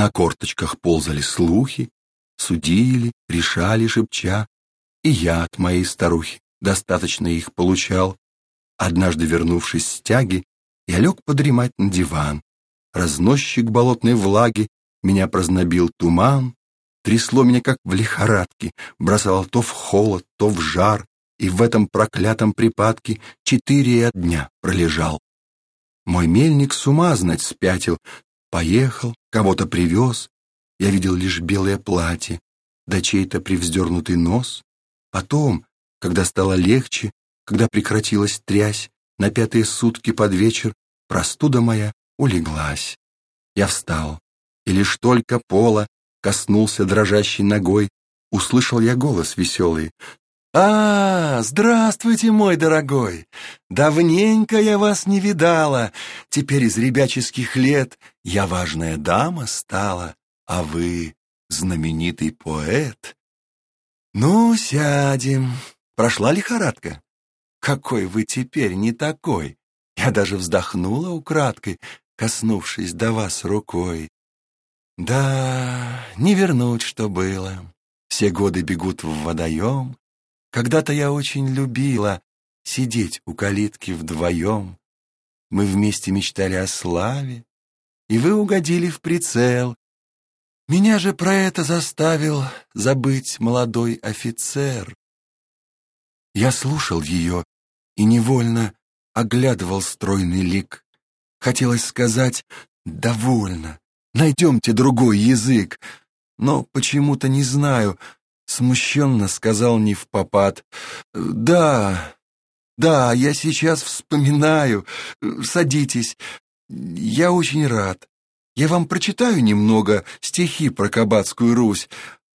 На корточках ползали слухи, судили, решали шепча, и я от моей старухи достаточно их получал. Однажды, вернувшись с тяги, я лег подремать на диван. Разносчик болотной влаги меня прознобил туман, трясло меня, как в лихорадке, бросало то в холод, то в жар, и в этом проклятом припадке четыре дня пролежал. Мой мельник с ума знать спятил, поехал, кого-то привез, я видел лишь белое платье, да чей-то привздернутый нос. Потом, когда стало легче, когда прекратилась трясь, на пятые сутки под вечер простуда моя улеглась. Я встал, и лишь только пола коснулся дрожащей ногой, услышал я голос веселый. «А, здравствуйте, мой дорогой! Давненько я вас не видала. Теперь из ребяческих лет я важная дама стала, а вы знаменитый поэт. Ну, сядем. Прошла лихорадка? Какой вы теперь не такой? Я даже вздохнула украдкой, коснувшись до вас рукой. Да, не вернуть, что было. Все годы бегут в водоем. Когда-то я очень любила сидеть у калитки вдвоем. Мы вместе мечтали о славе, и вы угодили в прицел. Меня же про это заставил забыть молодой офицер. Я слушал ее и невольно оглядывал стройный лик. Хотелось сказать «довольно», Найдемте другой язык. Но почему-то не знаю, смущенно сказал не в попад. Да, да, я сейчас вспоминаю. Садитесь. Я очень рад. Я вам прочитаю немного стихи про Кабацкую Русь,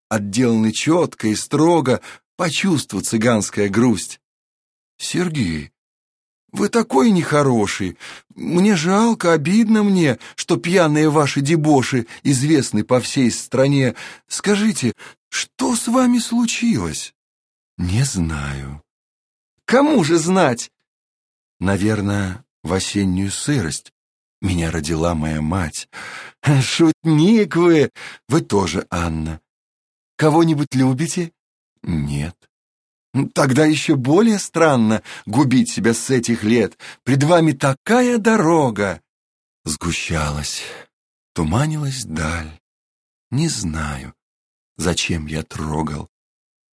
отделаны четко и строго, по чувству цыганская грусть. Сергей, вы такой нехороший. Мне жалко, обидно мне, что пьяные ваши дебоши известны по всей стране. Скажите, что с вами случилось? Не знаю. Кому же знать? Наверное, в осеннюю сырость меня родила моя мать. Шутник вы! Вы тоже, Анна. Кого-нибудь любите? Нет. Тогда еще более странно губить себя с этих лет. Пред вами такая дорога. Сгущалась, туманилась даль. Не знаю, зачем я трогал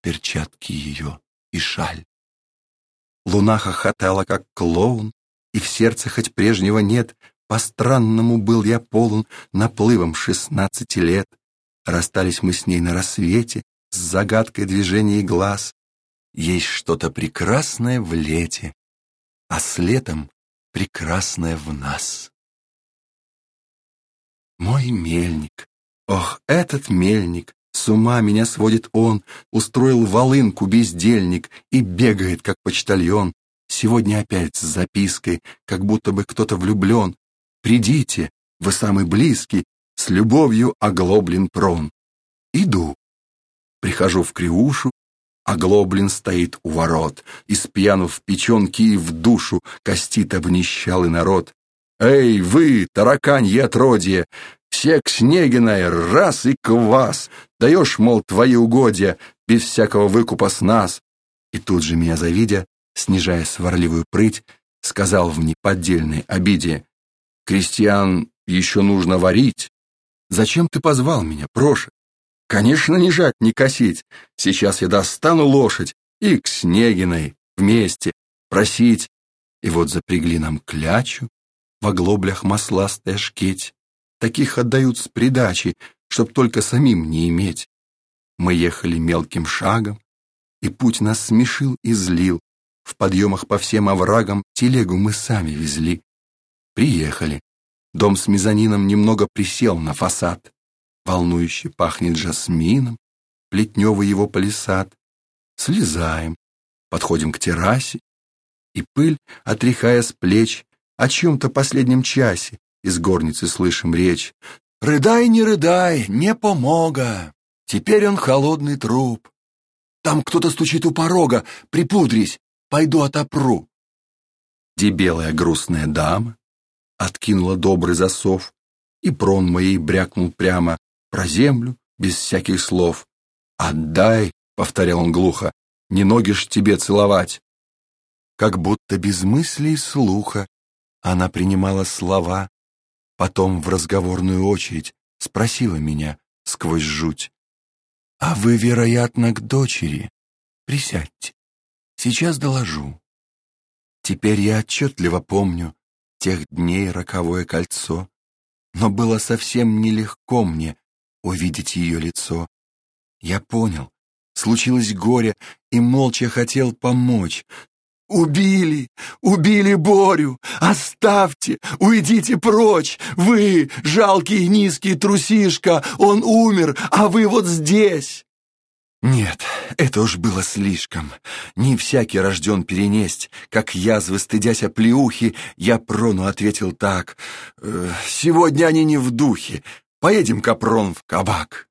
перчатки ее и шаль. Луна хохотала, как клоун, и в сердце хоть прежнего нет, по-странному был я полон наплывом шестнадцати лет. Расстались мы с ней на рассвете, с загадкой движений глаз, есть что-то прекрасное в лете, а с летом прекрасное в нас. Мой мельник, ох, этот мельник, с ума меня сводит он, устроил волынку бездельник и бегает, как почтальон. Сегодня опять с запиской, как будто бы кто-то влюблен. Придите, вы самый близкий, с любовью оглоблен прон. Иду. Прихожу в Криушу, а Глоблин стоит у ворот, Испьяну в печенки и в душу Костит обнищалый народ. «Эй, вы, тараканье отродье! Все к Снегиной, раз и к вас! Даешь, мол, твои угодья, без всякого выкупа с нас!» И тут же меня завидя, снижая сварливую прыть, сказал в неподдельной обиде, «Крестьян еще нужно варить. Зачем ты позвал меня, Проша? Конечно, не жать, не косить. Сейчас я достану лошадь и к Снегиной вместе просить. И вот запрягли нам клячу, в оглоблях масластая шкеть. Таких отдают с придачи, чтоб только самим не иметь. Мы ехали мелким шагом, и путь нас смешил и злил. В подъемах по всем оврагам телегу мы сами везли. Приехали. Дом с мезонином немного присел на фасад. Волнующе пахнет жасмином, плетневый его палисад. Слезаем, подходим к террасе, и пыль, отряхая с плеч, о чем-то последнем часе из горницы слышим речь. «Рыдай, не рыдай, не помога! Теперь он холодный труп. Там кто-то стучит у порога, припудрись, пойду отопру». Дебелая грустная дама откинула добрый засов, И прон моей брякнул прямо про землю, без всяких слов. «Отдай», — повторял он глухо, — «не ноги ж тебе целовать». Как будто без мысли и слуха она принимала слова, потом в разговорную очередь спросила меня сквозь жуть. «А вы, вероятно, к дочери? Присядьте, сейчас доложу». Теперь я отчетливо помню тех дней роковое кольцо, но было совсем нелегко мне увидеть ее лицо. Я понял, случилось горе и молча хотел помочь. «Убили! Убили Борю! Оставьте! Уйдите прочь! Вы, жалкий низкий трусишка, он умер, а вы вот здесь!» Нет, это уж было слишком. Не всякий рожден перенесть. Как язвы, стыдясь оплеухи, я Прону ответил так. «Э, «Сегодня они не в духе. Поедем, Капрон, в кабак».